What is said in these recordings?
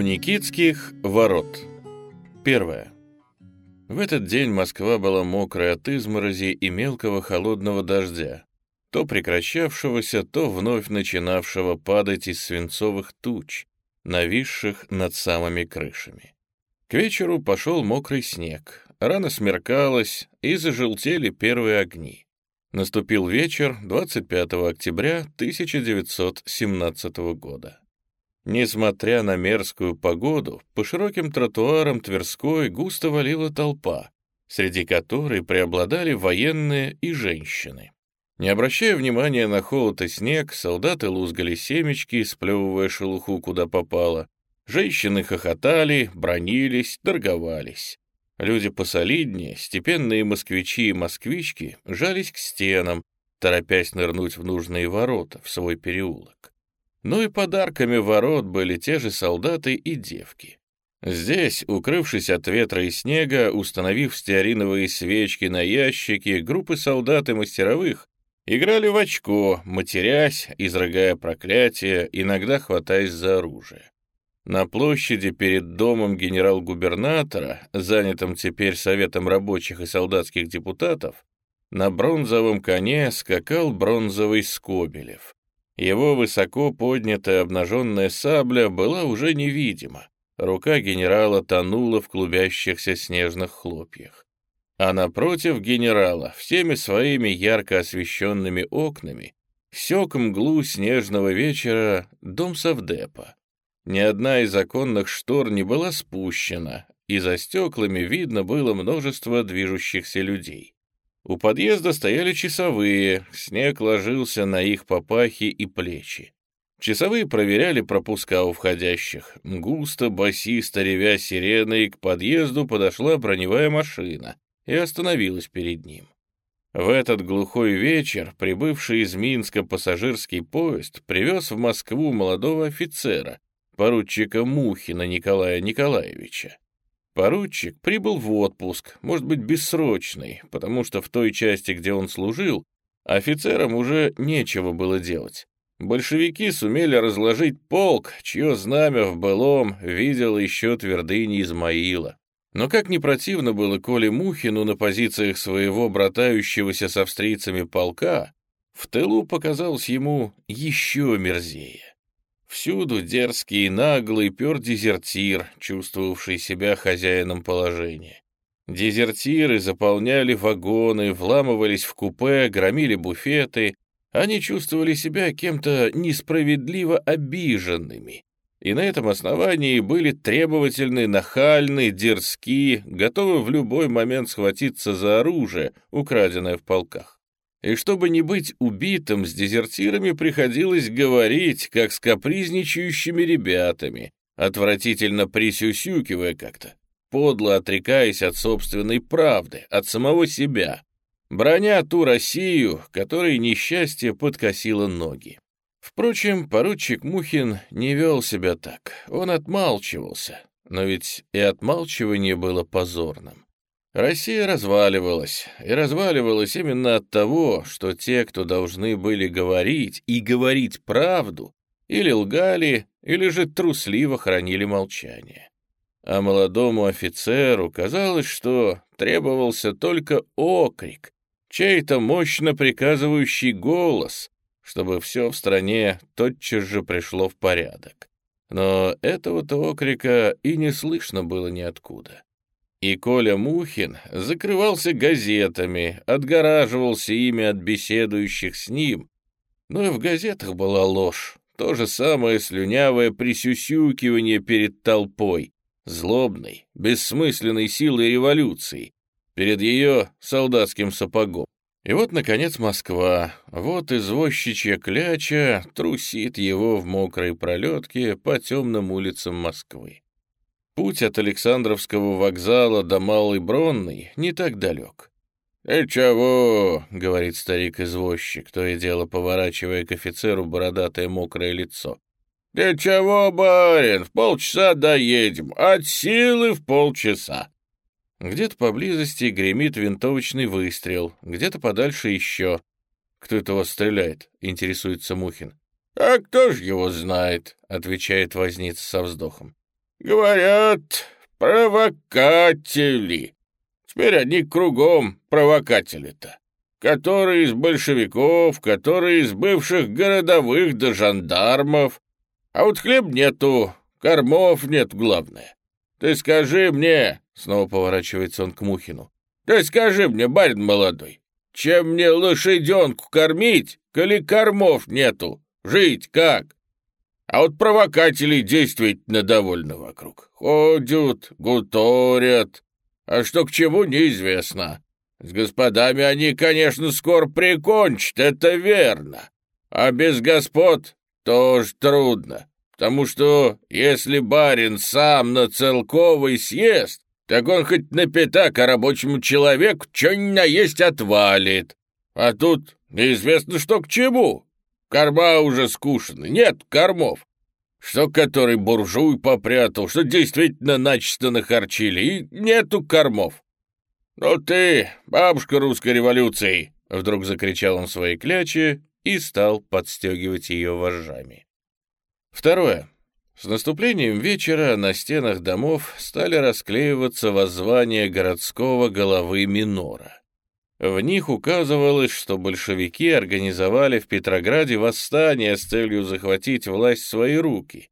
У Никитских ворот. Первое. В этот день Москва была мокрая от изморози и мелкого холодного дождя, то прекращавшегося, то вновь начинавшего падать из свинцовых туч, нависших над самыми крышами. К вечеру пошел мокрый снег, рано смеркалось, и зажелтели первые огни. Наступил вечер 25 октября 1917 года. Несмотря на мерзкую погоду, по широким тротуарам Тверской густо валила толпа, среди которой преобладали военные и женщины. Не обращая внимания на холод и снег, солдаты лузгали семечки, сплевывая шелуху куда попало. Женщины хохотали, бронились, торговались. Люди посолиднее, степенные москвичи и москвички, жались к стенам, торопясь нырнуть в нужные ворота, в свой переулок. Ну и подарками ворот были те же солдаты и девки. Здесь, укрывшись от ветра и снега, установив стеариновые свечки на ящике, группы солдат и мастеровых играли в очко, матерясь, изрыгая проклятия, иногда хватаясь за оружие. На площади перед домом генерал-губернатора, занятым теперь Советом рабочих и солдатских депутатов, на бронзовом коне скакал бронзовый Скобелев. Его высоко поднятая обнаженная сабля была уже невидима. Рука генерала тонула в клубящихся снежных хлопьях. А напротив генерала, всеми своими ярко освещенными окнами, сёк мглу снежного вечера дом совдепа. Ни одна из законных штор не была спущена, и за стеклами видно было множество движущихся людей. У подъезда стояли часовые, снег ложился на их попахи и плечи. Часовые проверяли пропуска у входящих. Густо, басисто ревя сиреной, к подъезду подошла броневая машина и остановилась перед ним. В этот глухой вечер прибывший из Минска пассажирский поезд привез в Москву молодого офицера, поручика Мухина Николая Николаевича. Поручик прибыл в отпуск, может быть, бессрочный, потому что в той части, где он служил, офицерам уже нечего было делать. Большевики сумели разложить полк, чье знамя в былом видел еще твердыни Измаила. Но как не противно было Коле Мухину на позициях своего братающегося с австрийцами полка, в тылу показалось ему еще мерзее. Всюду дерзкий и наглый пер дезертир, чувствовавший себя хозяином положения. Дезертиры заполняли вагоны, вламывались в купе, громили буфеты. Они чувствовали себя кем-то несправедливо обиженными. И на этом основании были требовательны, нахальны, дерзки, готовы в любой момент схватиться за оружие, украденное в полках. И чтобы не быть убитым, с дезертирами приходилось говорить, как с капризничающими ребятами, отвратительно присюсюкивая как-то, подло отрекаясь от собственной правды, от самого себя, броня ту Россию, которой несчастье подкосило ноги. Впрочем, поручик Мухин не вел себя так, он отмалчивался, но ведь и отмалчивание было позорным. Россия разваливалась, и разваливалась именно от того, что те, кто должны были говорить и говорить правду, или лгали, или же трусливо хранили молчание. А молодому офицеру казалось, что требовался только окрик, чей-то мощно приказывающий голос, чтобы все в стране тотчас же пришло в порядок. Но этого-то окрика и не слышно было ниоткуда. И Коля Мухин закрывался газетами, отгораживался ими от беседующих с ним. Но и в газетах была ложь, то же самое слюнявое присюсюкивание перед толпой, злобной, бессмысленной силой революции, перед ее солдатским сапогом. И вот, наконец, Москва, вот извозчичья кляча трусит его в мокрой пролетке по темным улицам Москвы. Путь от Александровского вокзала до Малой Бронной не так далек. «И чего?» — говорит старик-извозчик, то и дело поворачивая к офицеру бородатое мокрое лицо. «Для чего, барин? В полчаса доедем. От силы в полчаса». Где-то поблизости гремит винтовочный выстрел, где-то подальше еще. «Кто это вас стреляет?» — интересуется Мухин. «А кто ж его знает?» — отвечает возница со вздохом. Говорят, провокатели. Теперь они кругом провокатели-то. Которые из большевиков, которые из бывших городовых до жандармов. А вот хлеб нету, кормов нет, главное. Ты скажи мне, снова поворачивается он к Мухину, ты скажи мне, барин молодой, чем мне лошаденку кормить, коли кормов нету? Жить как? А вот провокателей действительно довольно вокруг. Ходят, гуторят, а что к чему неизвестно. С господами они, конечно, скоро прикончат, это верно. А без господ тоже трудно, потому что если барин сам на целковый съест, так он хоть на пятак, а рабочему человеку что-нибудь наесть отвалит. А тут неизвестно, что к чему. Корма уже скушены, нет кормов. Что который буржуй попрятал, что действительно начисто нахарчили, и нету кормов. «Ну ты, бабушка русской революции!» — вдруг закричал он своей кляче и стал подстегивать ее вожжами. Второе. С наступлением вечера на стенах домов стали расклеиваться воззвания городского головы Минора. В них указывалось, что большевики организовали в Петрограде восстание с целью захватить власть в свои руки,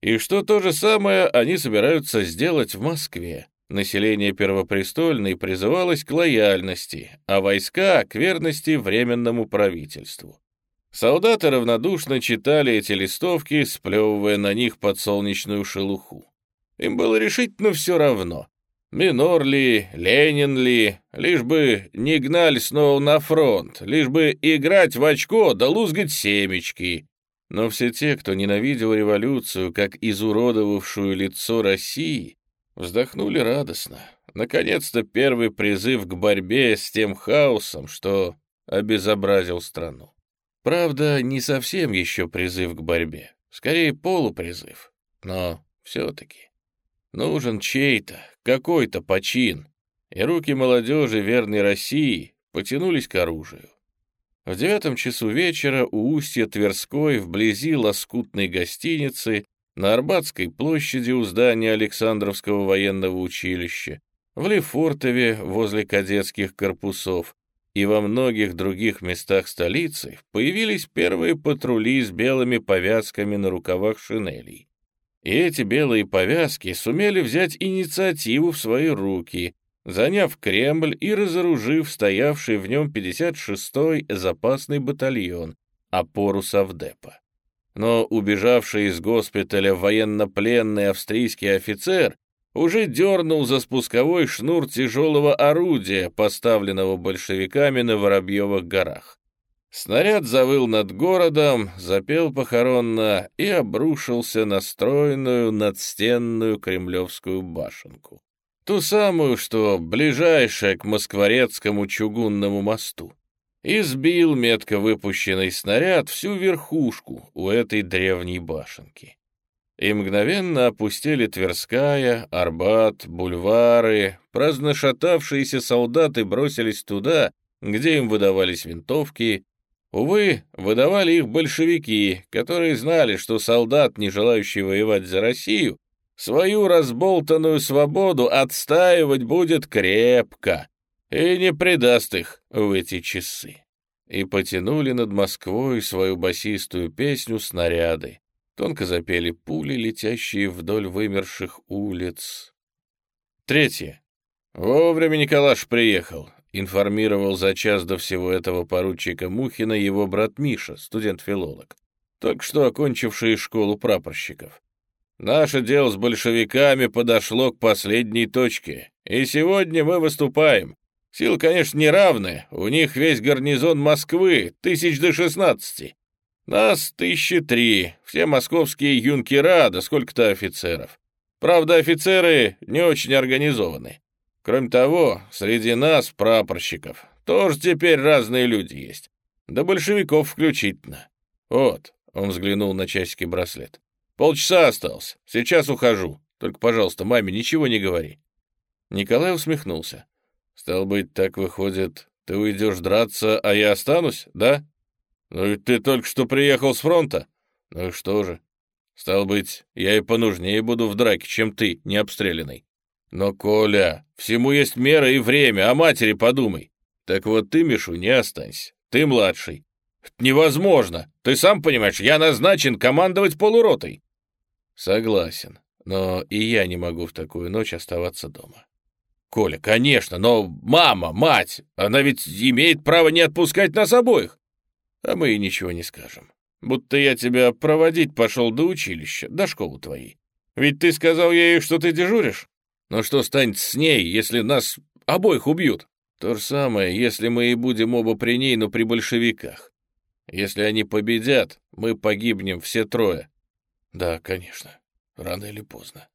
и что то же самое они собираются сделать в Москве. Население Первопрестольной призывалось к лояльности, а войска — к верности Временному правительству. Солдаты равнодушно читали эти листовки, сплевывая на них подсолнечную шелуху. Им было решительно все равно. Минор ли, Ленин ли, лишь бы не гнали снова на фронт, лишь бы играть в очко да лузгать семечки. Но все те, кто ненавидел революцию как изуродовавшую лицо России, вздохнули радостно. Наконец-то первый призыв к борьбе с тем хаосом, что обезобразил страну. Правда, не совсем еще призыв к борьбе, скорее полупризыв, но все-таки. Нужен чей-то, какой-то почин, и руки молодежи верной России потянулись к оружию. В девятом часу вечера у устья Тверской, вблизи лоскутной гостиницы, на Арбатской площади у здания Александровского военного училища, в Лефортове возле кадетских корпусов, и во многих других местах столицы появились первые патрули с белыми повязками на рукавах шинелей. И эти белые повязки сумели взять инициативу в свои руки, заняв Кремль и разоружив стоявший в нем 56-й запасный батальон, опору Совдепа. Но убежавший из госпиталя военнопленный австрийский офицер уже дернул за спусковой шнур тяжелого орудия, поставленного большевиками на Воробьевых горах. Снаряд завыл над городом, запел похоронно и обрушился на стройную надстенную кремлевскую башенку. Ту самую, что ближайшая к Москворецкому чугунному мосту. И сбил метко выпущенный снаряд всю верхушку у этой древней башенки и мгновенно опустили Тверская, Арбат, бульвары. Праздношатавшиеся солдаты бросились туда, где им выдавались винтовки. Увы, выдавали их большевики, которые знали, что солдат, не желающий воевать за Россию, свою разболтанную свободу отстаивать будет крепко и не предаст их в эти часы. И потянули над Москвой свою басистую песню снаряды. Тонко запели пули, летящие вдоль вымерших улиц. Третье. Вовремя Николаш приехал. Информировал за час до всего этого поручика Мухина его брат Миша, студент-филолог, только что окончивший школу прапорщиков. Наше дело с большевиками подошло к последней точке, и сегодня мы выступаем. Силы, конечно, не равны, у них весь гарнизон Москвы, тысяч до шестнадцати. Нас тысячи три, все московские юнкера, да сколько-то офицеров. Правда, офицеры не очень организованы. Кроме того, среди нас, прапорщиков, тоже теперь разные люди есть. Да большевиков включительно. Вот, он взглянул на часики браслет. Полчаса осталось, сейчас ухожу. Только, пожалуйста, маме ничего не говори. Николай усмехнулся. Стал быть, так выходит, ты уйдешь драться, а я останусь, да? «Ну и ты только что приехал с фронта?» «Ну и что же?» Стал быть, я и понужнее буду в драке, чем ты, не обстрелянный. Но, Коля, всему есть мера и время, о матери подумай. Так вот ты, Мишу, не останься. Ты младший. невозможно. Ты сам понимаешь, я назначен командовать полуротой. Согласен, но и я не могу в такую ночь оставаться дома. Коля, конечно, но мама, мать, она ведь имеет право не отпускать нас обоих. А мы и ничего не скажем. Будто я тебя проводить пошел до училища, до школы твоей. Ведь ты сказал ей, что ты дежуришь. Но что станет с ней, если нас обоих убьют? То же самое, если мы и будем оба при ней, но при большевиках. Если они победят, мы погибнем все трое. Да, конечно. Рано или поздно.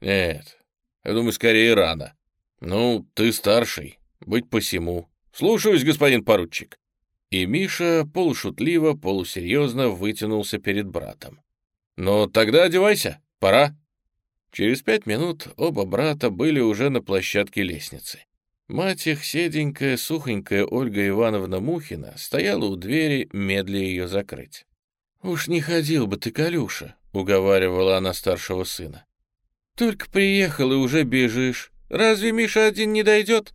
Нет, я думаю, скорее рано. Ну, ты старший, быть посему. Слушаюсь, господин поручик. И Миша полушутливо, полусерьезно вытянулся перед братом. «Ну, тогда одевайся, пора». Через пять минут оба брата были уже на площадке лестницы. Мать их, седенькая, сухонькая Ольга Ивановна Мухина, стояла у двери, медля ее закрыть. «Уж не ходил бы ты, Калюша», — уговаривала она старшего сына. «Только приехал и уже бежишь. Разве Миша один не дойдет?»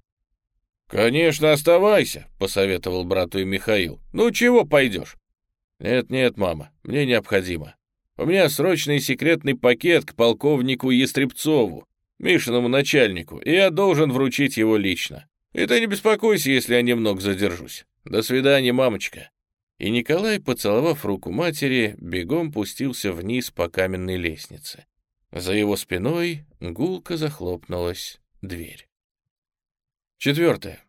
«Конечно, оставайся», — посоветовал брату и Михаил. «Ну чего пойдешь?» «Нет-нет, мама, мне необходимо. У меня срочный секретный пакет к полковнику Естребцову, Мишиному начальнику, и я должен вручить его лично. И ты не беспокойся, если я немного задержусь. До свидания, мамочка». И Николай, поцеловав руку матери, бегом пустился вниз по каменной лестнице. За его спиной гулко захлопнулась дверь. Четвертое.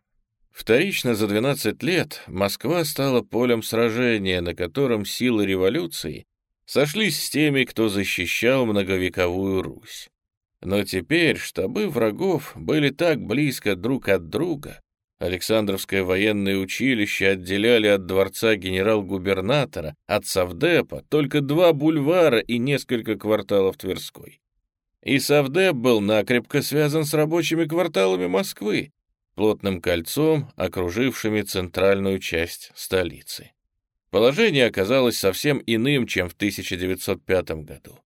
Вторично за 12 лет Москва стала полем сражения, на котором силы революции сошлись с теми, кто защищал многовековую Русь. Но теперь штабы врагов были так близко друг от друга, Александровское военное училище отделяли от дворца генерал-губернатора, от Савдепа, только два бульвара и несколько кварталов Тверской. И Савдеп был накрепко связан с рабочими кварталами Москвы, плотным кольцом, окружившими центральную часть столицы. Положение оказалось совсем иным, чем в 1905 году.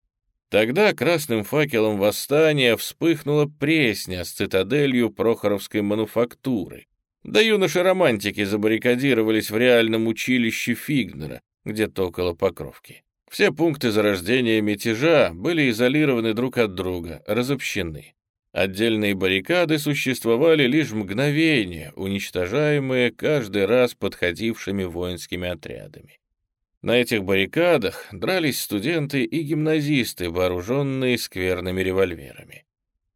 Тогда красным факелом восстания вспыхнула пресня с цитаделью Прохоровской мануфактуры. Да юноши-романтики забаррикадировались в реальном училище Фигнера, где-то около Покровки. Все пункты зарождения мятежа были изолированы друг от друга, разобщены. Отдельные баррикады существовали лишь мгновение, уничтожаемые каждый раз подходившими воинскими отрядами. На этих баррикадах дрались студенты и гимназисты, вооруженные скверными револьверами.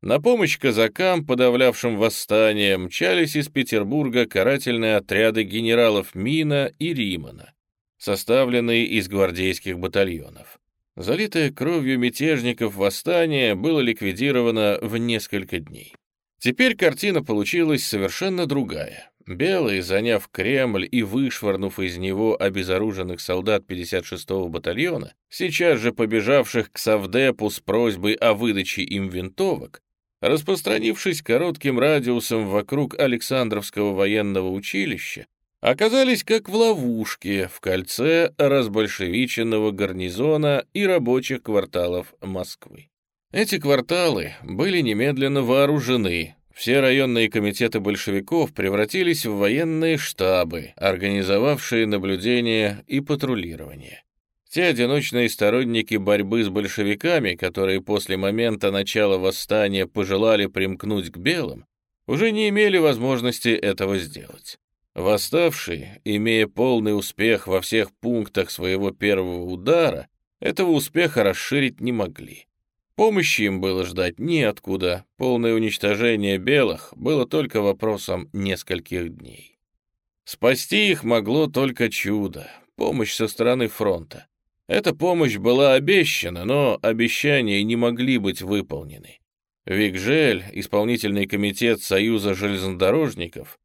На помощь казакам, подавлявшим восстание, мчались из Петербурга карательные отряды генералов Мина и Римана, составленные из гвардейских батальонов. Залитое кровью мятежников восстание было ликвидировано в несколько дней. Теперь картина получилась совершенно другая. Белые, заняв Кремль и вышвырнув из него обезоруженных солдат 56-го батальона, сейчас же побежавших к Савдепу с просьбой о выдаче им винтовок, распространившись коротким радиусом вокруг Александровского военного училища, оказались как в ловушке в кольце разбольшевиченного гарнизона и рабочих кварталов Москвы. Эти кварталы были немедленно вооружены, все районные комитеты большевиков превратились в военные штабы, организовавшие наблюдение и патрулирование. Те одиночные сторонники борьбы с большевиками, которые после момента начала восстания пожелали примкнуть к белым, уже не имели возможности этого сделать. Восставшие, имея полный успех во всех пунктах своего первого удара, этого успеха расширить не могли. Помощи им было ждать неоткуда, полное уничтожение белых было только вопросом нескольких дней. Спасти их могло только чудо, помощь со стороны фронта. Эта помощь была обещана, но обещания не могли быть выполнены. Викжель, исполнительный комитет Союза железнодорожников,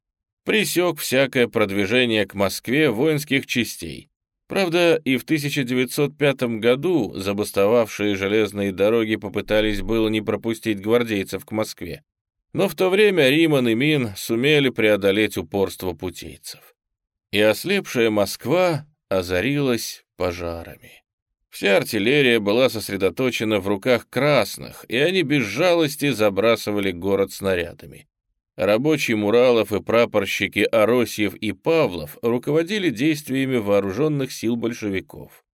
пресек всякое продвижение к Москве воинских частей. Правда, и в 1905 году забастовавшие железные дороги попытались было не пропустить гвардейцев к Москве. Но в то время Риман и Мин сумели преодолеть упорство путейцев. И ослепшая Москва озарилась пожарами. Вся артиллерия была сосредоточена в руках красных, и они без жалости забрасывали город снарядами. Рабочие Муралов и прапорщики Аросьев и Павлов руководили действиями вооруженных сил большевиков.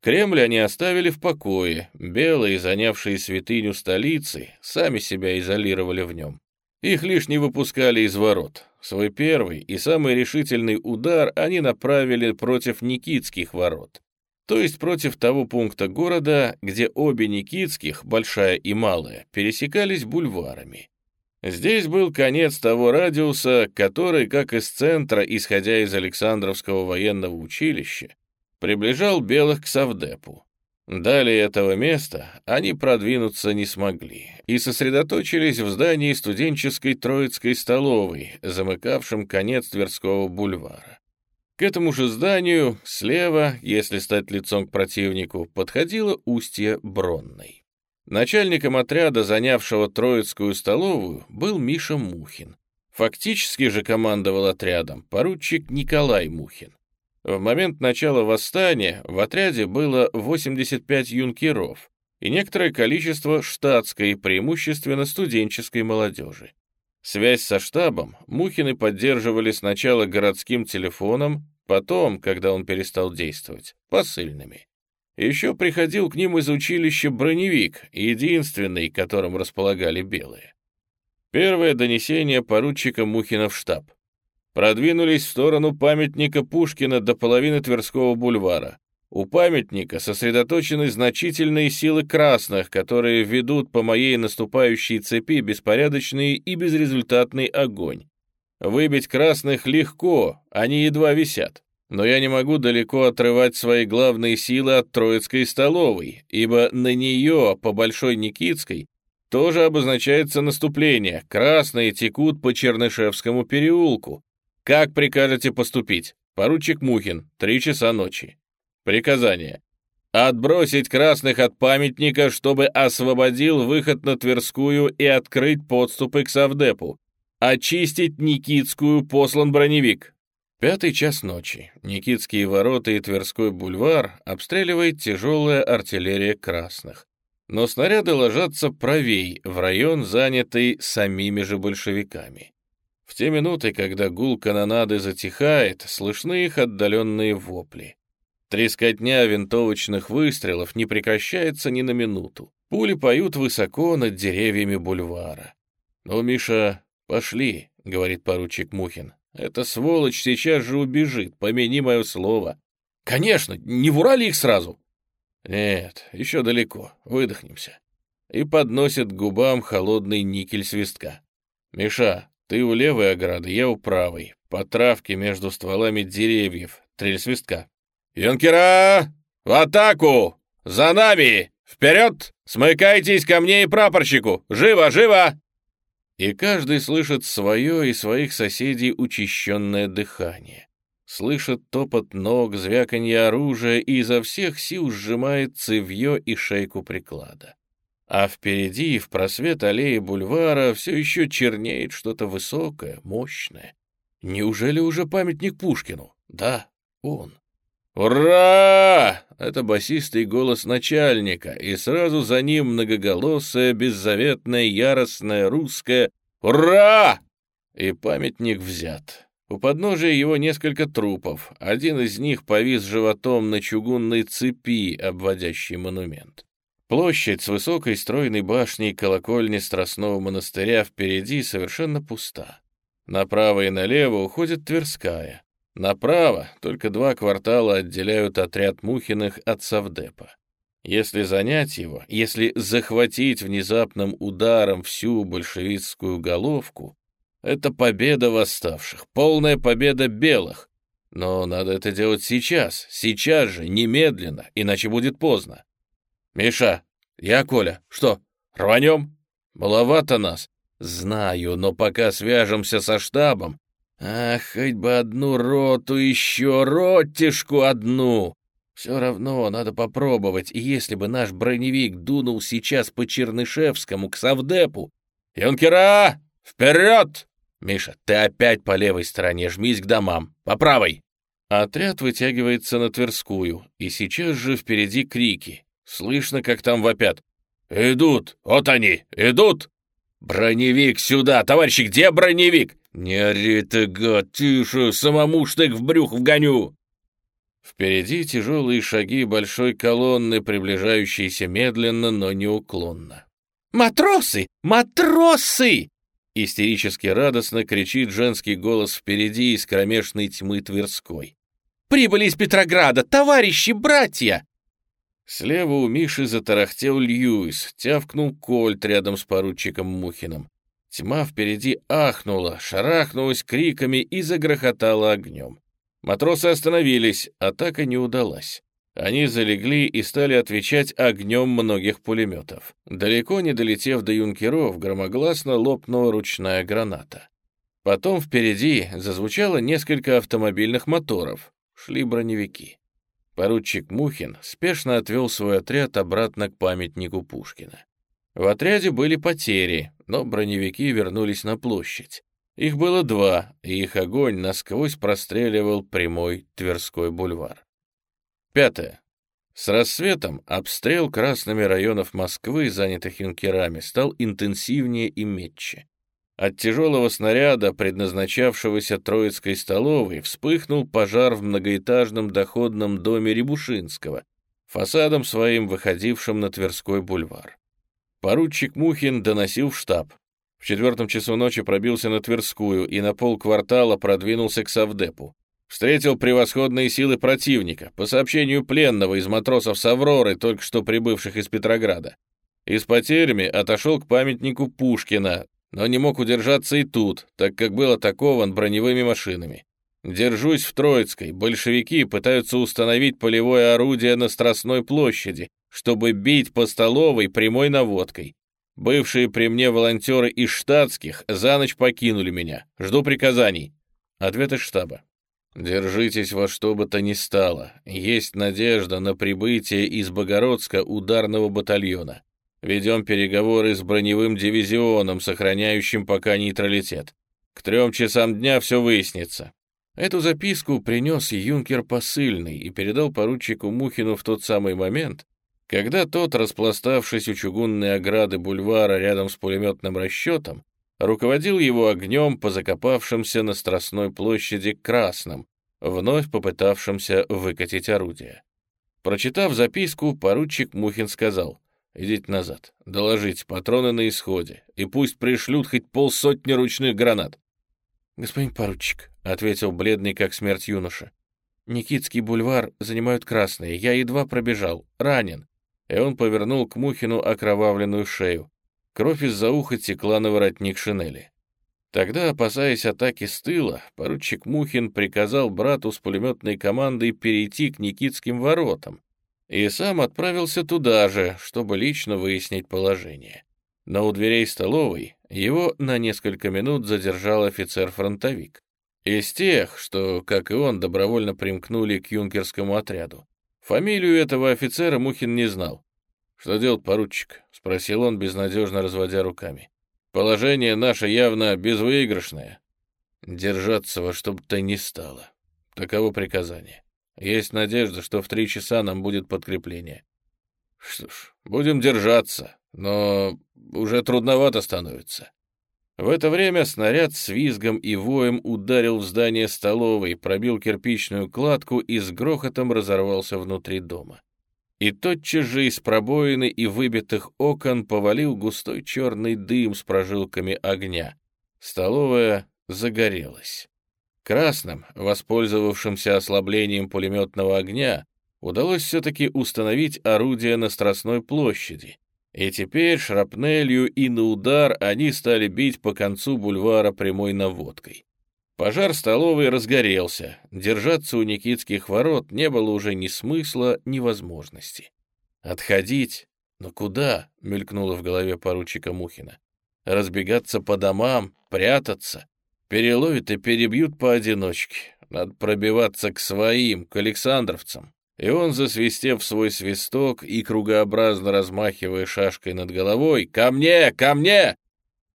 Кремль они оставили в покое, белые, занявшие святыню столицы, сами себя изолировали в нем. Их лишь не выпускали из ворот. Свой первый и самый решительный удар они направили против Никитских ворот, то есть против того пункта города, где обе Никитских, большая и малая, пересекались бульварами. Здесь был конец того радиуса, который, как из центра, исходя из Александровского военного училища, приближал белых к Савдепу. Далее этого места они продвинуться не смогли и сосредоточились в здании студенческой Троицкой столовой, замыкавшем конец Тверского бульвара. К этому же зданию слева, если стать лицом к противнику, подходило устье Бронной. Начальником отряда, занявшего Троицкую столовую, был Миша Мухин. Фактически же командовал отрядом поручик Николай Мухин. В момент начала восстания в отряде было 85 юнкеров и некоторое количество штатской, преимущественно студенческой молодежи. Связь со штабом Мухины поддерживали сначала городским телефоном, потом, когда он перестал действовать, посыльными. Еще приходил к ним из училища броневик, единственный, которым располагали белые. Первое донесение поручика Мухина в штаб. Продвинулись в сторону памятника Пушкина до половины Тверского бульвара. У памятника сосредоточены значительные силы красных, которые ведут по моей наступающей цепи беспорядочный и безрезультатный огонь. Выбить красных легко, они едва висят. Но я не могу далеко отрывать свои главные силы от Троицкой столовой, ибо на нее, по Большой Никитской, тоже обозначается наступление. Красные текут по Чернышевскому переулку. Как прикажете поступить? Поручик Мухин, три часа ночи. Приказание. Отбросить красных от памятника, чтобы освободил выход на Тверскую и открыть подступы к Савдепу. Очистить Никитскую послан броневик. Пятый час ночи. Никитские ворота и Тверской бульвар обстреливает тяжелая артиллерия красных. Но снаряды ложатся правей, в район, занятый самими же большевиками. В те минуты, когда гул канонады затихает, слышны их отдаленные вопли. Трескотня винтовочных выстрелов не прекращается ни на минуту. Пули поют высоко над деревьями бульвара. «Ну, Миша, пошли», — говорит поручик Мухин. Эта сволочь сейчас же убежит, помяни мое слово. Конечно, не в Урале их сразу. Нет, еще далеко, выдохнемся. И подносит к губам холодный никель свистка. Миша, ты у левой ограды, я у правой. По травке между стволами деревьев. Трель свистка. «Юнкера! В атаку! За нами! Вперед! Смыкайтесь ко мне и прапорщику! Живо, живо!» И каждый слышит свое и своих соседей учащенное дыхание. Слышит топот ног, звяканье оружия и изо всех сил сжимает цевье и шейку приклада. А впереди, в просвет аллеи бульвара, все еще чернеет что-то высокое, мощное. Неужели уже памятник Пушкину? Да, он. «Ура!» — это басистый голос начальника, и сразу за ним многоголосая, беззаветная, яростная русская «Ура!» И памятник взят. У подножия его несколько трупов, один из них повис животом на чугунной цепи, обводящей монумент. Площадь с высокой стройной башней колокольни Страстного монастыря впереди совершенно пуста. Направо и налево уходит Тверская, Направо только два квартала отделяют отряд Мухиных от Савдепа. Если занять его, если захватить внезапным ударом всю большевистскую головку, это победа восставших, полная победа белых. Но надо это делать сейчас, сейчас же, немедленно, иначе будет поздно. Миша, я Коля, что, рванем? Маловато нас. Знаю, но пока свяжемся со штабом, Ах, хоть бы одну роту еще, ротишку одну! Все равно надо попробовать, и если бы наш броневик дунул сейчас по Чернышевскому к Савдепу... «Юнкера! Вперед!» «Миша, ты опять по левой стороне, жмись к домам. По правой!» Отряд вытягивается на Тверскую, и сейчас же впереди крики. Слышно, как там вопят. «Идут! Вот они! Идут!» «Броневик сюда! Товарищи, где броневик?» «Не ори ты, гад, тише! Самому штык в брюх вгоню!» Впереди тяжелые шаги большой колонны, приближающиеся медленно, но неуклонно. «Матросы! Матросы!» Истерически радостно кричит женский голос впереди из кромешной тьмы Тверской. «Прибыли из Петрограда! Товарищи, братья!» Слева у Миши затарахтел Льюис, тявкнул Кольт рядом с поручиком Мухиным. Тьма впереди ахнула, шарахнулась криками и загрохотала огнем. Матросы остановились, атака не удалась. Они залегли и стали отвечать огнем многих пулеметов. Далеко не долетев до юнкеров, громогласно лопнула ручная граната. Потом впереди зазвучало несколько автомобильных моторов. Шли броневики. Поручик Мухин спешно отвел свой отряд обратно к памятнику Пушкина. В отряде были потери, но броневики вернулись на площадь. Их было два, и их огонь насквозь простреливал прямой Тверской бульвар. Пятое. С рассветом обстрел красными районов Москвы, занятых юнкерами, стал интенсивнее и метче. От тяжелого снаряда, предназначавшегося Троицкой столовой, вспыхнул пожар в многоэтажном доходном доме Рябушинского, фасадом своим выходившим на Тверской бульвар. Поручик Мухин доносил в штаб. В четвертом часу ночи пробился на Тверскую и на полквартала продвинулся к Савдепу. Встретил превосходные силы противника, по сообщению пленного из матросов с «Авроры», только что прибывших из Петрограда. И с потерями отошел к памятнику Пушкина, но не мог удержаться и тут, так как был атакован броневыми машинами. Держусь в Троицкой, большевики пытаются установить полевое орудие на Страстной площади, чтобы бить по столовой прямой наводкой. Бывшие при мне волонтеры из штатских за ночь покинули меня. Жду приказаний. Ответ из штаба. Держитесь во что бы то ни стало. Есть надежда на прибытие из Богородска ударного батальона. Ведем переговоры с броневым дивизионом, сохраняющим пока нейтралитет. К трем часам дня все выяснится. Эту записку принес юнкер посыльный и передал поручику Мухину в тот самый момент, когда тот, распластавшись у чугунной ограды бульвара рядом с пулеметным расчетом, руководил его огнем по закопавшимся на Страстной площади красным, вновь попытавшимся выкатить орудие. Прочитав записку, поручик Мухин сказал, «Идите назад, доложите, патроны на исходе, и пусть пришлют хоть полсотни ручных гранат». «Господин поручик», — ответил бледный как смерть юноша, «Никитский бульвар занимают красные, я едва пробежал, ранен». И он повернул к Мухину окровавленную шею. Кровь из-за уха текла на воротник шинели. Тогда, опасаясь атаки с тыла, поручик Мухин приказал брату с пулеметной командой перейти к Никитским воротам и сам отправился туда же, чтобы лично выяснить положение. Но у дверей столовой его на несколько минут задержал офицер-фронтовик. Из тех, что, как и он, добровольно примкнули к юнкерскому отряду. Фамилию этого офицера Мухин не знал. «Что делать, поручик?» — спросил он, безнадежно разводя руками. «Положение наше явно безвыигрышное. Держаться во что бы то ни стало. Таково приказание. Есть надежда, что в три часа нам будет подкрепление. Что ж, будем держаться, но уже трудновато становится». В это время снаряд с визгом и воем ударил в здание столовой, пробил кирпичную кладку и с грохотом разорвался внутри дома и тотчас же из пробоины и выбитых окон повалил густой черный дым с прожилками огня. Столовая загорелась. Красным, воспользовавшимся ослаблением пулеметного огня, удалось все-таки установить орудие на Страстной площади, и теперь шрапнелью и на удар они стали бить по концу бульвара прямой наводкой. Пожар столовой разгорелся. Держаться у Никитских ворот не было уже ни смысла, ни возможности. Отходить? Но куда? — мелькнуло в голове поручика Мухина. Разбегаться по домам, прятаться? Переловят и перебьют поодиночке. Надо пробиваться к своим, к александровцам. И он, засвистев свой свисток и кругообразно размахивая шашкой над головой, «Ко мне! Ко мне!»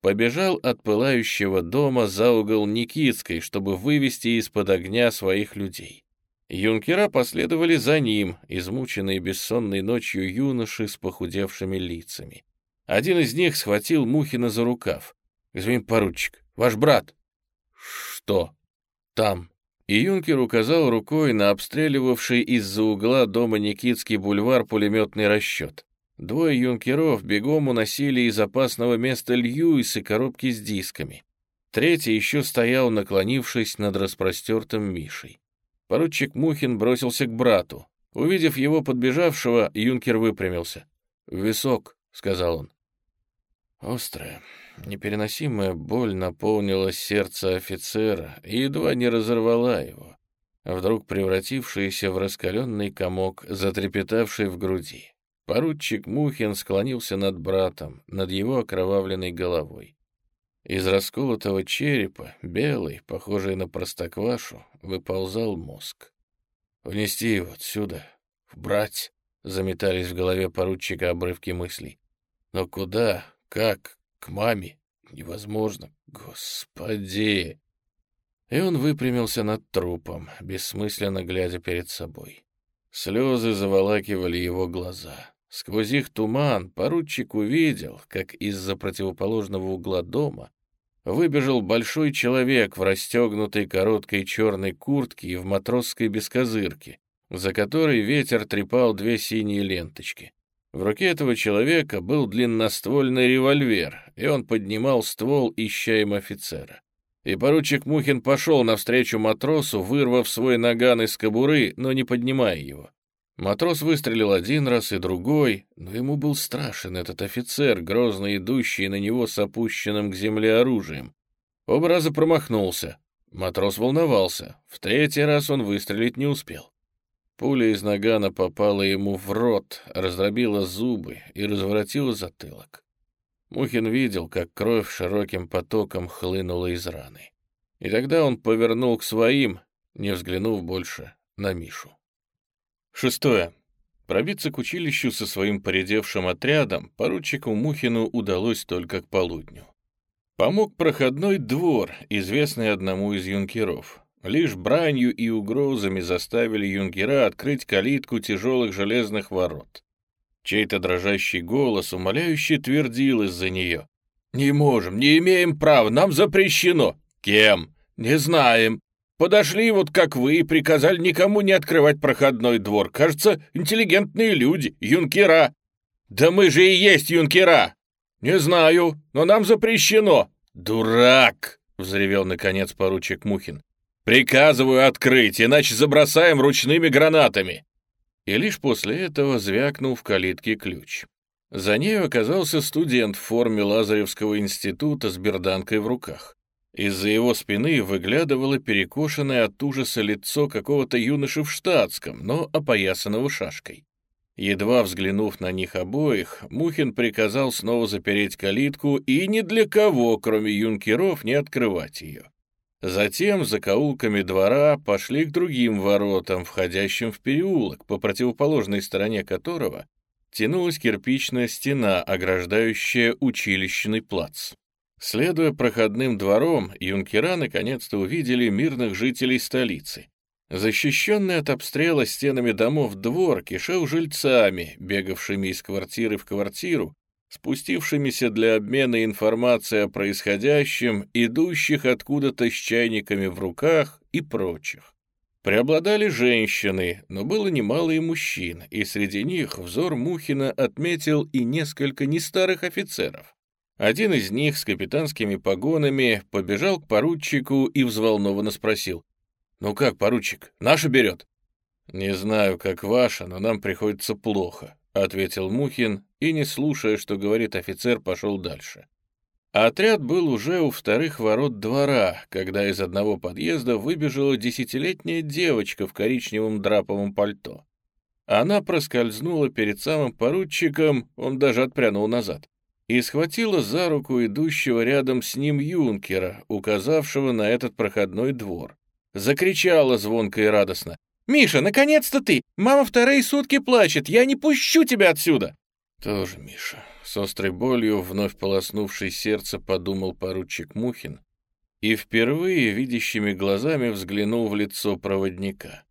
побежал от пылающего дома за угол Никитской, чтобы вывести из-под огня своих людей. Юнкера последовали за ним, измученные бессонной ночью юноши с похудевшими лицами. Один из них схватил Мухина за рукав. «Господин поручик, ваш брат!» «Что?» «Там». И юнкер указал рукой на обстреливавший из-за угла дома Никитский бульвар пулеметный расчет. Двое юнкеров бегом уносили из опасного места Льюис и коробки с дисками. Третий еще стоял, наклонившись над распростертым Мишей. Поручик Мухин бросился к брату. Увидев его подбежавшего, юнкер выпрямился. «В висок», — сказал он. Острая, непереносимая боль наполнила сердце офицера и едва не разорвала его, вдруг превратившаяся в раскаленный комок, затрепетавший в груди. Поручик Мухин склонился над братом, над его окровавленной головой. Из расколотого черепа, белый, похожий на простоквашу, выползал мозг. «Внести его отсюда, вбрать», — заметались в голове поручика обрывки мыслей. «Но куда? Как? К маме? Невозможно. Господи!» И он выпрямился над трупом, бессмысленно глядя перед собой. Слезы заволакивали его глаза. Сквозь их туман поручик увидел, как из-за противоположного угла дома выбежал большой человек в расстегнутой короткой черной куртке и в матросской бескозырке, за которой ветер трепал две синие ленточки. В руке этого человека был длинноствольный револьвер, и он поднимал ствол, ища им офицера. И поручик Мухин пошел навстречу матросу, вырвав свой наган из кобуры, но не поднимая его. Матрос выстрелил один раз и другой, но ему был страшен этот офицер, грозно идущий на него с опущенным к земле оружием. Оба раза промахнулся. Матрос волновался. В третий раз он выстрелить не успел. Пуля из нагана попала ему в рот, раздробила зубы и разворотила затылок. Мухин видел, как кровь широким потоком хлынула из раны. И тогда он повернул к своим, не взглянув больше на Мишу. Шестое. Пробиться к училищу со своим поредевшим отрядом поручику Мухину удалось только к полудню. Помог проходной двор, известный одному из юнкеров. Лишь бранью и угрозами заставили юнкера открыть калитку тяжелых железных ворот. Чей-то дрожащий голос умоляюще твердил из-за нее. «Не можем, не имеем права, нам запрещено». «Кем?» «Не знаем. Подошли вот как вы и приказали никому не открывать проходной двор. Кажется, интеллигентные люди, юнкера. Да мы же и есть юнкера. Не знаю, но нам запрещено. Дурак, взревел наконец поручик Мухин. Приказываю открыть, иначе забросаем ручными гранатами. И лишь после этого звякнул в калитке ключ. За нею оказался студент в форме Лазаревского института с берданкой в руках. Из-за его спины выглядывало перекошенное от ужаса лицо какого-то юноши в штатском, но опоясанного шашкой. Едва взглянув на них обоих, Мухин приказал снова запереть калитку и ни для кого, кроме юнкеров, не открывать ее. Затем за каулками двора пошли к другим воротам, входящим в переулок, по противоположной стороне которого тянулась кирпичная стена, ограждающая училищный плац. Следуя проходным двором, юнкера наконец-то увидели мирных жителей столицы. Защищенный от обстрела стенами домов двор кишел жильцами, бегавшими из квартиры в квартиру, спустившимися для обмена информацией о происходящем, идущих откуда-то с чайниками в руках и прочих. Преобладали женщины, но было немало и мужчин, и среди них взор Мухина отметил и несколько нестарых офицеров. Один из них с капитанскими погонами побежал к поручику и взволнованно спросил. «Ну как, поручик, наша берет?» «Не знаю, как ваша, но нам приходится плохо», — ответил Мухин и, не слушая, что говорит офицер, пошел дальше. Отряд был уже у вторых ворот двора, когда из одного подъезда выбежала десятилетняя девочка в коричневом драповом пальто. Она проскользнула перед самым поручиком, он даже отпрянул назад и схватила за руку идущего рядом с ним юнкера, указавшего на этот проходной двор. Закричала звонко и радостно. «Миша, наконец-то ты! Мама вторые сутки плачет! Я не пущу тебя отсюда!» «Тоже Миша», — с острой болью, вновь полоснувший сердце, подумал поручик Мухин и впервые видящими глазами взглянул в лицо проводника.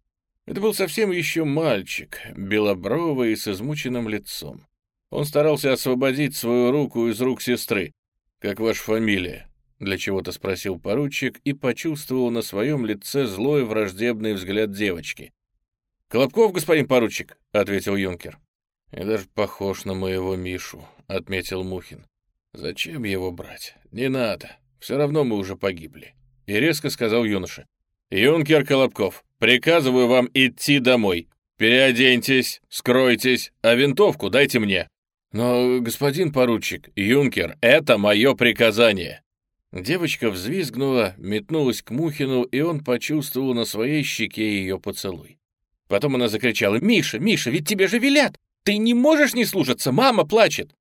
Это был совсем еще мальчик, белобровый и с измученным лицом. Он старался освободить свою руку из рук сестры. «Как ваша фамилия?» — для чего-то спросил поручик и почувствовал на своем лице злой враждебный взгляд девочки. «Колобков, господин поручик», — ответил юнкер. «И даже похож на моего Мишу», — отметил Мухин. «Зачем его брать? Не надо. Все равно мы уже погибли». И резко сказал юноше. «Юнкер Колобков, приказываю вам идти домой. Переоденьтесь, скройтесь, а винтовку дайте мне». «Но, господин поручик, юнкер, это мое приказание». Девочка взвизгнула, метнулась к Мухину, и он почувствовал на своей щеке ее поцелуй. Потом она закричала, «Миша, Миша, ведь тебе же велят! Ты не можешь не слушаться, мама плачет!»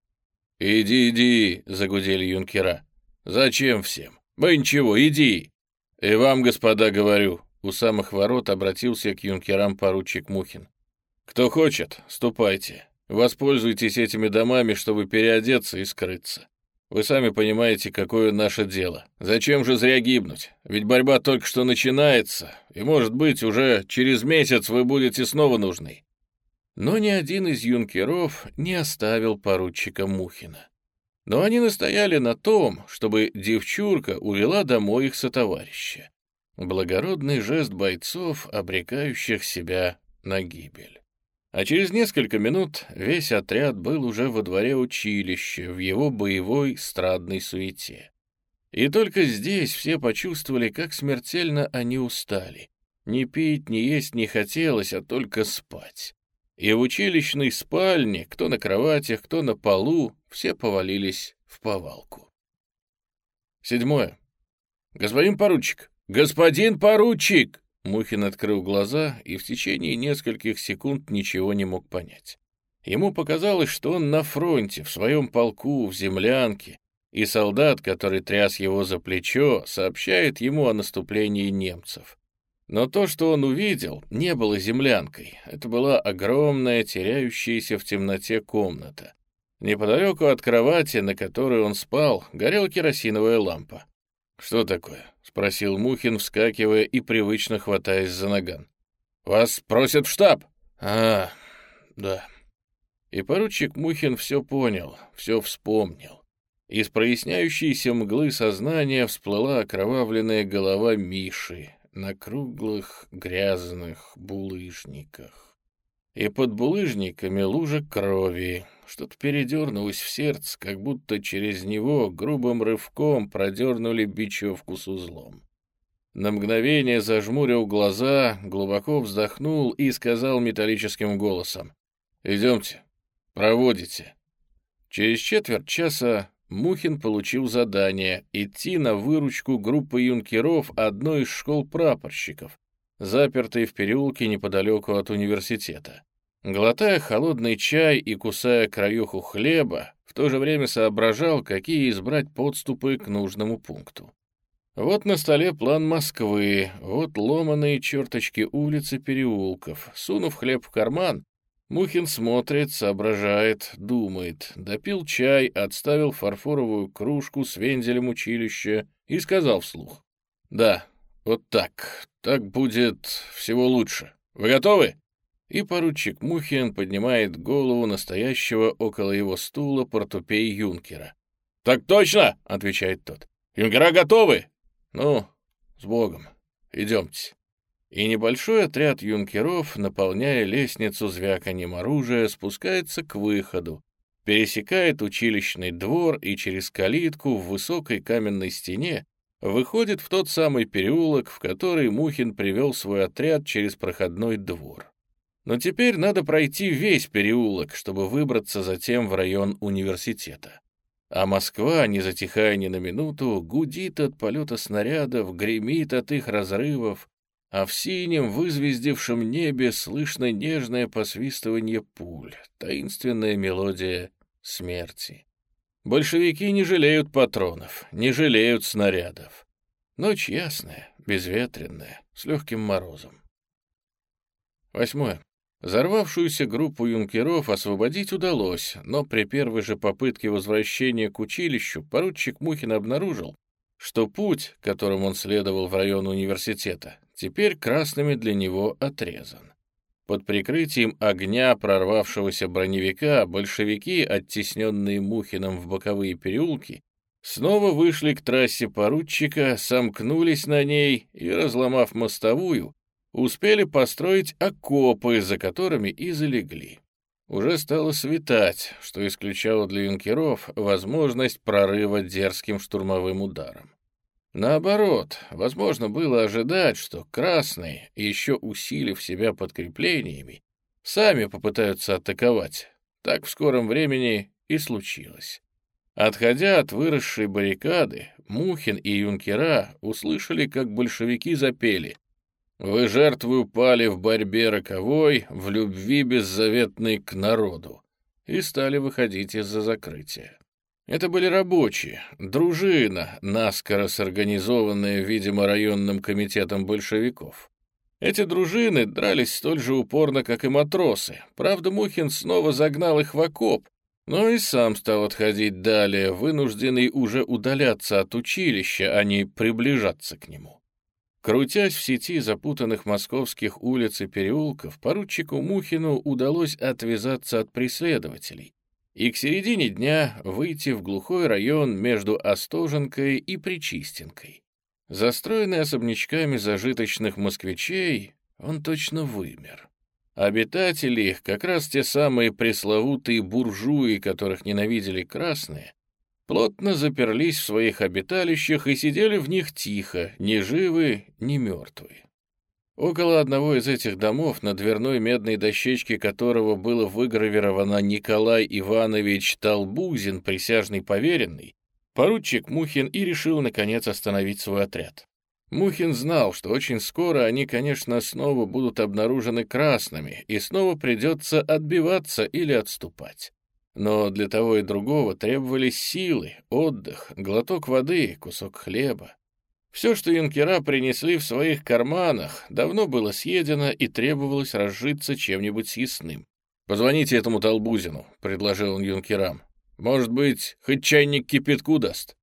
«Иди, иди», — загудели юнкера. «Зачем всем? Мы ничего, иди!» «И вам, господа, говорю», — у самых ворот обратился к юнкерам поручик Мухин. «Кто хочет, ступайте. Воспользуйтесь этими домами, чтобы переодеться и скрыться. Вы сами понимаете, какое наше дело. Зачем же зря гибнуть? Ведь борьба только что начинается, и, может быть, уже через месяц вы будете снова нужны». Но ни один из юнкеров не оставил поручика Мухина. Но они настояли на том, чтобы девчурка увела домой их сотоварища. Благородный жест бойцов, обрекающих себя на гибель. А через несколько минут весь отряд был уже во дворе училища, в его боевой страдной суете. И только здесь все почувствовали, как смертельно они устали. Ни пить, ни есть не хотелось, а только спать. И в училищной спальне, кто на кроватях, кто на полу, все повалились в повалку. Седьмое. «Господин поручик! Господин поручик!» Мухин открыл глаза и в течение нескольких секунд ничего не мог понять. Ему показалось, что он на фронте, в своем полку, в землянке, и солдат, который тряс его за плечо, сообщает ему о наступлении немцев. Но то, что он увидел, не было землянкой. Это была огромная, теряющаяся в темноте комната. Неподалеку от кровати, на которой он спал, горела керосиновая лампа. «Что такое?» — спросил Мухин, вскакивая и привычно хватаясь за наган. «Вас просят в штаб!» «А, да». И поручик Мухин все понял, все вспомнил. Из проясняющейся мглы сознания всплыла окровавленная голова Миши на круглых грязных булыжниках. И под булыжниками лужа крови, что-то передернулось в сердце, как будто через него грубым рывком продернули бечевку с узлом. На мгновение зажмурил глаза, глубоко вздохнул и сказал металлическим голосом. «Идемте, проводите». Через четверть часа Мухин получил задание идти на выручку группы юнкеров одной из школ прапорщиков, запертой в переулке неподалеку от университета. Глотая холодный чай и кусая краюху хлеба, в то же время соображал, какие избрать подступы к нужному пункту. Вот на столе план Москвы, вот ломаные черточки улиц и переулков. Сунув хлеб в карман, Мухин смотрит, соображает, думает, допил чай, отставил фарфоровую кружку с вензелем училища и сказал вслух. «Да, вот так, так будет всего лучше. Вы готовы?» И поручик Мухин поднимает голову настоящего около его стула портупей юнкера. «Так точно!» — отвечает тот. «Юнкера готовы?» «Ну, с Богом. Идемте». И небольшой отряд юнкеров, наполняя лестницу звяканием оружия, спускается к выходу, пересекает училищный двор и через калитку в высокой каменной стене выходит в тот самый переулок, в который Мухин привел свой отряд через проходной двор. Но теперь надо пройти весь переулок, чтобы выбраться затем в район университета. А Москва, не затихая ни на минуту, гудит от полета снарядов, гремит от их разрывов, а в синем вызвездившем небе слышно нежное посвистывание пуль, таинственная мелодия смерти. Большевики не жалеют патронов, не жалеют снарядов. Ночь ясная, безветренная, с легким морозом. Восьмое. Взорвавшуюся группу юнкеров освободить удалось, но при первой же попытке возвращения к училищу поручик Мухин обнаружил, что путь, которым он следовал в район университета, теперь красными для него отрезан. Под прикрытием огня прорвавшегося броневика большевики, оттесненные Мухиным в боковые переулки, снова вышли к трассе поручика, сомкнулись на ней и, разломав мостовую, успели построить окопы, за которыми и залегли. Уже стало светать, что исключало для юнкеров возможность прорыва дерзким штурмовым ударом. Наоборот, возможно было ожидать, что красные, еще усилив себя подкреплениями, сами попытаются атаковать. Так в скором времени и случилось. Отходя от выросшей баррикады, Мухин и юнкера услышали, как большевики запели вы жертвы упали в борьбе роковой, в любви беззаветной к народу, и стали выходить из-за закрытия. Это были рабочие, дружина, наскоро сорганизованная, видимо, районным комитетом большевиков. Эти дружины дрались столь же упорно, как и матросы. Правда, Мухин снова загнал их в окоп, но и сам стал отходить далее, вынужденный уже удаляться от училища, а не приближаться к нему. Крутясь в сети запутанных московских улиц и переулков, поручику Мухину удалось отвязаться от преследователей и к середине дня выйти в глухой район между Остоженкой и Причистенкой. Застроенный особнячками зажиточных москвичей, он точно вымер. Обитатели как раз те самые пресловутые буржуи, которых ненавидели красные, плотно заперлись в своих обиталищах и сидели в них тихо, ни живы, ни мертвые. Около одного из этих домов, на дверной медной дощечке которого было выгравировано Николай Иванович Толбузин, присяжный поверенный, поручик Мухин и решил, наконец, остановить свой отряд. Мухин знал, что очень скоро они, конечно, снова будут обнаружены красными, и снова придется отбиваться или отступать. Но для того и другого требовались силы, отдых, глоток воды, кусок хлеба. Все, что юнкера принесли в своих карманах, давно было съедено и требовалось разжиться чем-нибудь съестным. «Позвоните этому Толбузину», — предложил он юнкерам. «Может быть, хоть чайник кипятку даст?»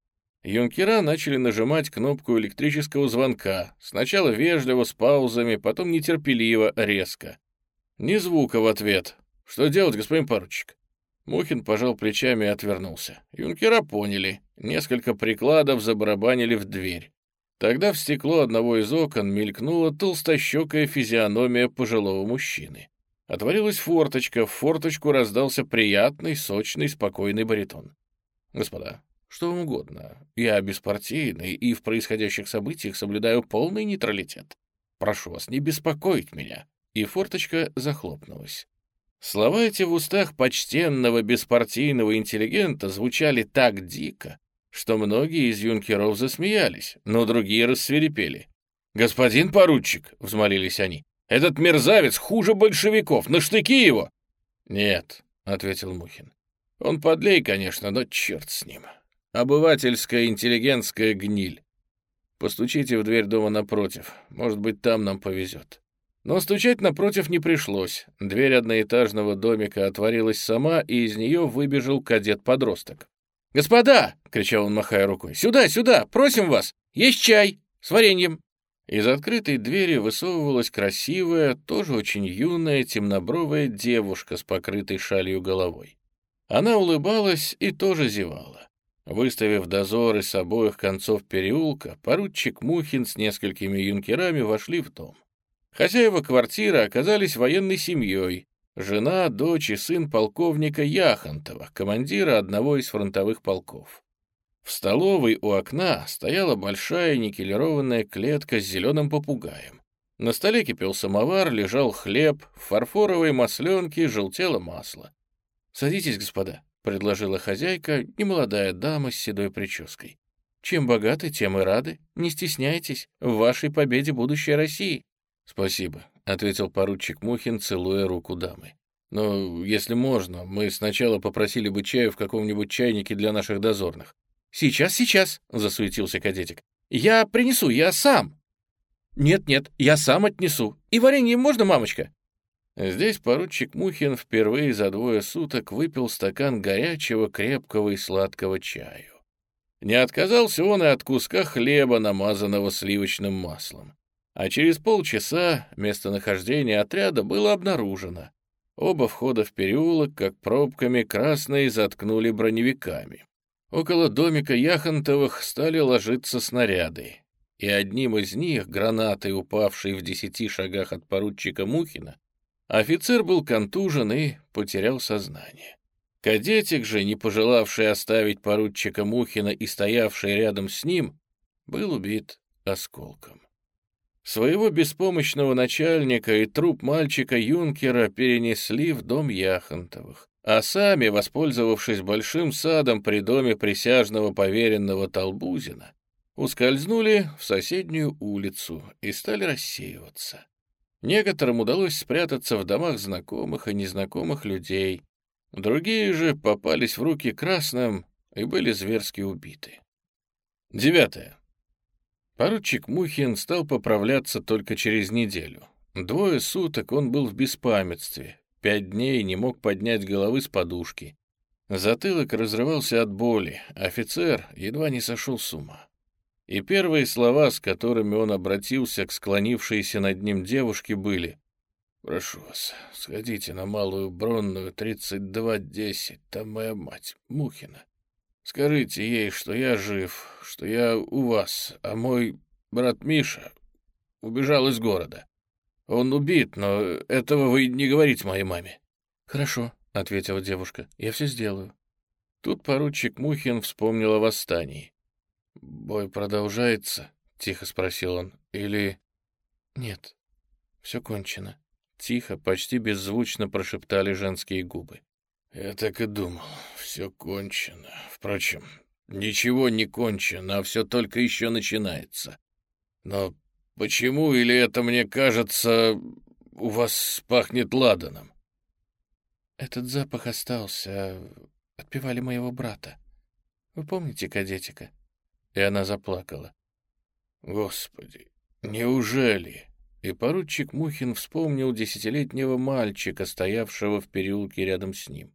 Юнкера начали нажимать кнопку электрического звонка, сначала вежливо, с паузами, потом нетерпеливо, резко. Ни звука в ответ. «Что делать, господин поручик?» Мухин пожал плечами и отвернулся. Юнкера поняли. Несколько прикладов забарабанили в дверь. Тогда в стекло одного из окон мелькнула толстощекая физиономия пожилого мужчины. Отворилась форточка, в форточку раздался приятный, сочный, спокойный баритон. «Господа, что вам угодно. Я беспартийный и в происходящих событиях соблюдаю полный нейтралитет. Прошу вас не беспокоить меня». И форточка захлопнулась. Слова эти в устах почтенного беспартийного интеллигента звучали так дико, что многие из юнкеров засмеялись, но другие рассверепели. «Господин поручик», — взмолились они, — «этот мерзавец хуже большевиков, на штыки его!» «Нет», — ответил Мухин. «Он подлей, конечно, но черт с ним. Обывательская интеллигентская гниль. Постучите в дверь дома напротив, может быть, там нам повезет». Но стучать напротив не пришлось. Дверь одноэтажного домика отворилась сама, и из нее выбежал кадет-подросток. «Господа!» — кричал он, махая рукой. «Сюда, сюда! Просим вас! Есть чай! С вареньем!» Из открытой двери высовывалась красивая, тоже очень юная, темнобровая девушка с покрытой шалью головой. Она улыбалась и тоже зевала. Выставив дозоры с обоих концов переулка, поручик Мухин с несколькими юнкерами вошли в дом. Хозяева квартиры оказались военной семьей. Жена, дочь и сын полковника Яхонтова, командира одного из фронтовых полков. В столовой у окна стояла большая никелированная клетка с зеленым попугаем. На столе кипел самовар, лежал хлеб, в фарфоровой масленке желтело масло. «Садитесь, господа», — предложила хозяйка, немолодая дама с седой прической. «Чем богаты, тем и рады. Не стесняйтесь, в вашей победе будущее России». «Спасибо», — ответил поручик Мухин, целуя руку дамы. «Но, если можно, мы сначала попросили бы чаю в каком-нибудь чайнике для наших дозорных». «Сейчас, сейчас», — засуетился кадетик. «Я принесу, я сам». «Нет-нет, я сам отнесу. И варенье можно, мамочка?» Здесь поручик Мухин впервые за двое суток выпил стакан горячего, крепкого и сладкого чаю. Не отказался он и от куска хлеба, намазанного сливочным маслом. А через полчаса местонахождение отряда было обнаружено. Оба входа в переулок, как пробками, красные заткнули броневиками. Около домика Яхонтовых стали ложиться снаряды, и одним из них, гранатой, упавшей в десяти шагах от поручика Мухина, офицер был контужен и потерял сознание. Кадетик же, не пожелавший оставить поручика Мухина и стоявший рядом с ним, был убит осколком. Своего беспомощного начальника и труп мальчика-юнкера перенесли в дом Яхонтовых, а сами, воспользовавшись большим садом при доме присяжного поверенного Толбузина, ускользнули в соседнюю улицу и стали рассеиваться. Некоторым удалось спрятаться в домах знакомых и незнакомых людей, другие же попались в руки красным и были зверски убиты. Девятое. Поручик Мухин стал поправляться только через неделю. Двое суток он был в беспамятстве, пять дней не мог поднять головы с подушки. Затылок разрывался от боли, офицер едва не сошел с ума. И первые слова, с которыми он обратился к склонившейся над ним девушке, были «Прошу вас, сходите на Малую Бронную, 3210, там моя мать, Мухина. Скажите ей, что я жив, что я у вас, а мой брат Миша убежал из города. Он убит, но этого вы не говорите моей маме». «Хорошо», — ответила девушка, — «я все сделаю». Тут поручик Мухин вспомнил о восстании. «Бой продолжается?» — тихо спросил он. «Или...» «Нет, все кончено». Тихо, почти беззвучно прошептали женские губы. «Я так и думал, все кончено. Впрочем, ничего не кончено, а все только еще начинается. Но почему, или это мне кажется, у вас пахнет ладаном?» «Этот запах остался. Отпевали моего брата. Вы помните кадетика?» И она заплакала. «Господи, неужели?» И поручик Мухин вспомнил десятилетнего мальчика, стоявшего в переулке рядом с ним.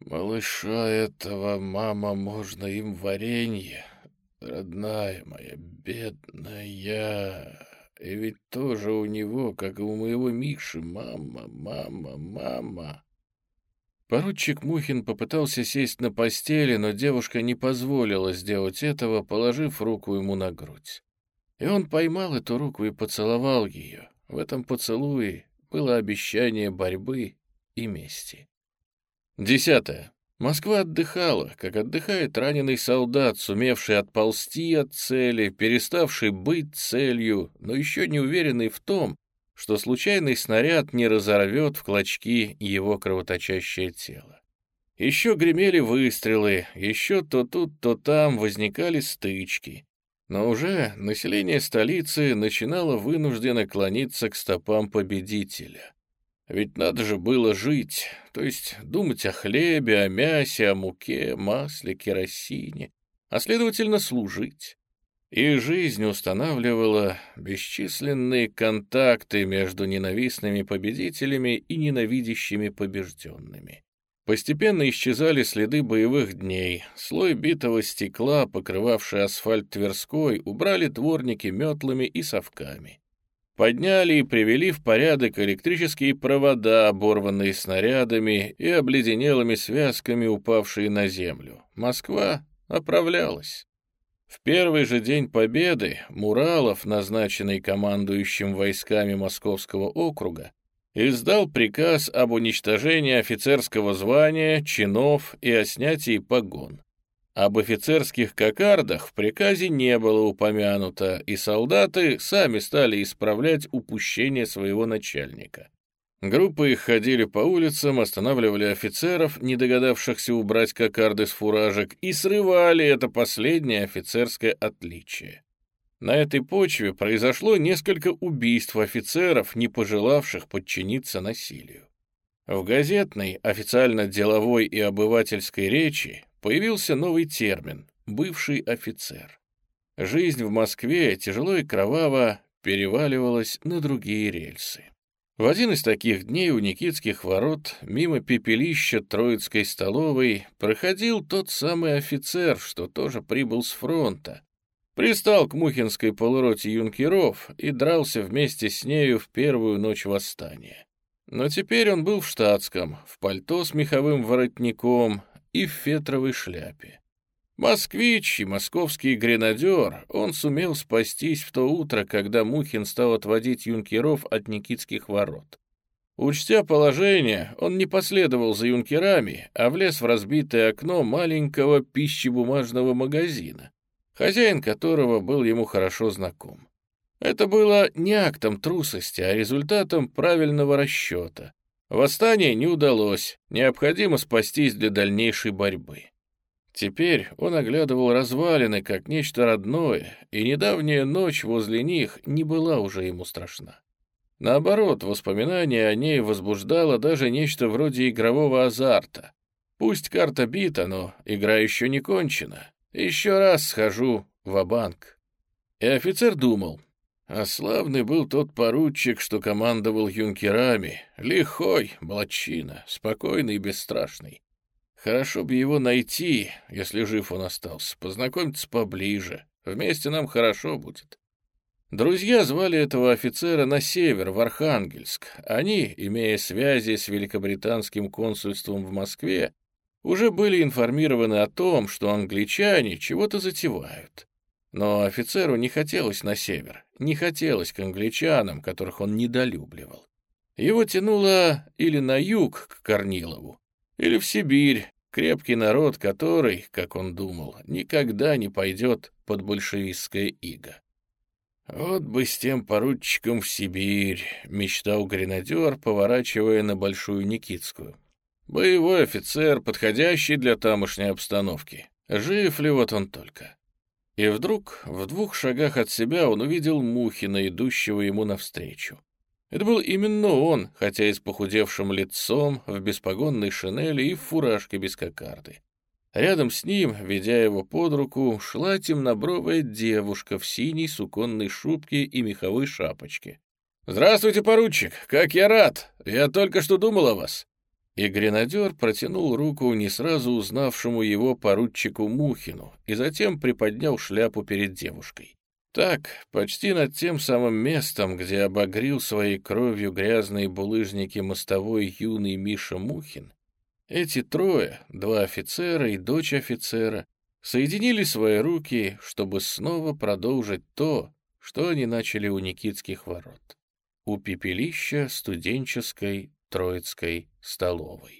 Малыша этого, мама, можно им варенье. Родная моя, бедная. И ведь тоже у него, как и у моего Миши, мама, мама, мама. Поручик Мухин попытался сесть на постели, но девушка не позволила сделать этого, положив руку ему на грудь. И он поймал эту руку и поцеловал ее. В этом поцелуе было обещание борьбы и мести. Десятое. Москва отдыхала, как отдыхает раненый солдат, сумевший отползти от цели, переставший быть целью, но еще не уверенный в том, что случайный снаряд не разорвет в клочки его кровоточащее тело. Еще гремели выстрелы, еще то тут, то там возникали стычки. Но уже население столицы начинало вынужденно клониться к стопам победителя. Ведь надо же было жить, то есть думать о хлебе, о мясе, о муке, масле, керосине, а следовательно служить. И жизнь устанавливала бесчисленные контакты между ненавистными победителями и ненавидящими побежденными. Постепенно исчезали следы боевых дней. Слой битого стекла, покрывавший асфальт Тверской, убрали дворники метлами и совками. Подняли и привели в порядок электрические провода, оборванные снарядами и обледенелыми связками, упавшие на землю. Москва оправлялась. В первый же день победы Муралов, назначенный командующим войсками Московского округа, издал приказ об уничтожении офицерского звания, чинов и о снятии погон. Об офицерских кокардах в приказе не было упомянуто, и солдаты сами стали исправлять упущение своего начальника. Группы их ходили по улицам, останавливали офицеров, не догадавшихся убрать кокарды с фуражек, и срывали это последнее офицерское отличие. На этой почве произошло несколько убийств офицеров, не пожелавших подчиниться насилию. В газетной, официально деловой и обывательской речи появился новый термин — бывший офицер. Жизнь в Москве тяжело и кроваво переваливалась на другие рельсы. В один из таких дней у Никитских ворот, мимо пепелища Троицкой столовой, проходил тот самый офицер, что тоже прибыл с фронта, Пристал к Мухинской полуроте юнкеров и дрался вместе с нею в первую ночь восстания. Но теперь он был в штатском, в пальто с меховым воротником и в фетровой шляпе. Москвич и московский гренадер, он сумел спастись в то утро, когда Мухин стал отводить юнкеров от Никитских ворот. Учтя положение, он не последовал за юнкерами, а влез в разбитое окно маленького пищебумажного магазина, хозяин которого был ему хорошо знаком. Это было не актом трусости, а результатом правильного расчета. Восстание не удалось, необходимо спастись для дальнейшей борьбы. Теперь он оглядывал развалины как нечто родное, и недавняя ночь возле них не была уже ему страшна. Наоборот, воспоминание о ней возбуждало даже нечто вроде игрового азарта. Пусть карта бита, но игра еще не кончена. Еще раз схожу в банк И офицер думал, а славный был тот поручик, что командовал юнкерами, лихой, молодчина, спокойный и бесстрашный. Хорошо бы его найти, если жив он остался, познакомиться поближе. Вместе нам хорошо будет. Друзья звали этого офицера на север, в Архангельск. Они, имея связи с великобританским консульством в Москве, уже были информированы о том, что англичане чего-то затевают. Но офицеру не хотелось на север, не хотелось к англичанам, которых он недолюбливал. Его тянуло или на юг, к Корнилову, или в Сибирь, крепкий народ, который, как он думал, никогда не пойдет под большевистское иго. «Вот бы с тем поручиком в Сибирь», — мечтал гренадер, поворачивая на Большую Никитскую. «Боевой офицер, подходящий для тамошней обстановки. Жив ли вот он только?» И вдруг, в двух шагах от себя, он увидел Мухина, идущего ему навстречу. Это был именно он, хотя и с похудевшим лицом, в беспогонной шинели и в фуражке без кокарды. Рядом с ним, ведя его под руку, шла темнобровая девушка в синей суконной шубке и меховой шапочке. «Здравствуйте, поручик! Как я рад! Я только что думал о вас!» И гренадер протянул руку не сразу узнавшему его поручику Мухину и затем приподнял шляпу перед девушкой. Так, почти над тем самым местом, где обогрил своей кровью грязные булыжники мостовой юный Миша Мухин, эти трое, два офицера и дочь офицера, соединили свои руки, чтобы снова продолжить то, что они начали у Никитских ворот, у пепелища студенческой Троицкой столовой.